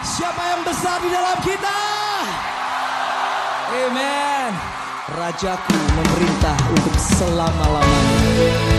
Siapa yang besar di dalam kita? Amen. Rajaku memerintah untuk selama-lamanya.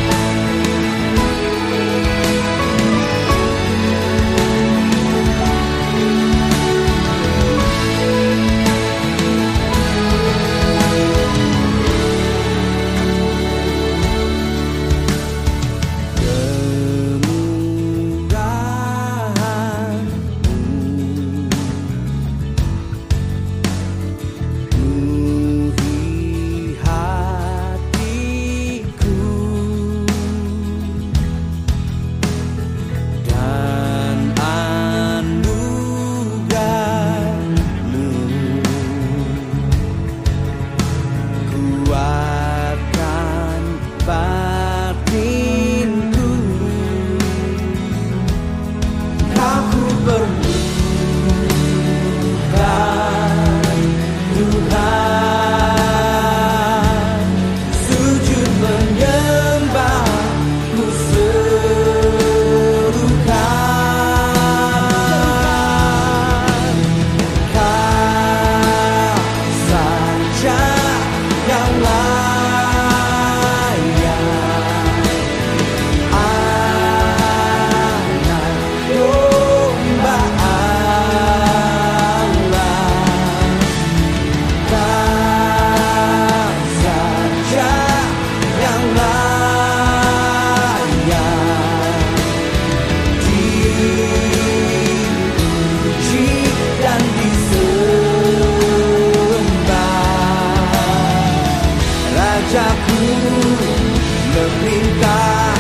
rajaku meminta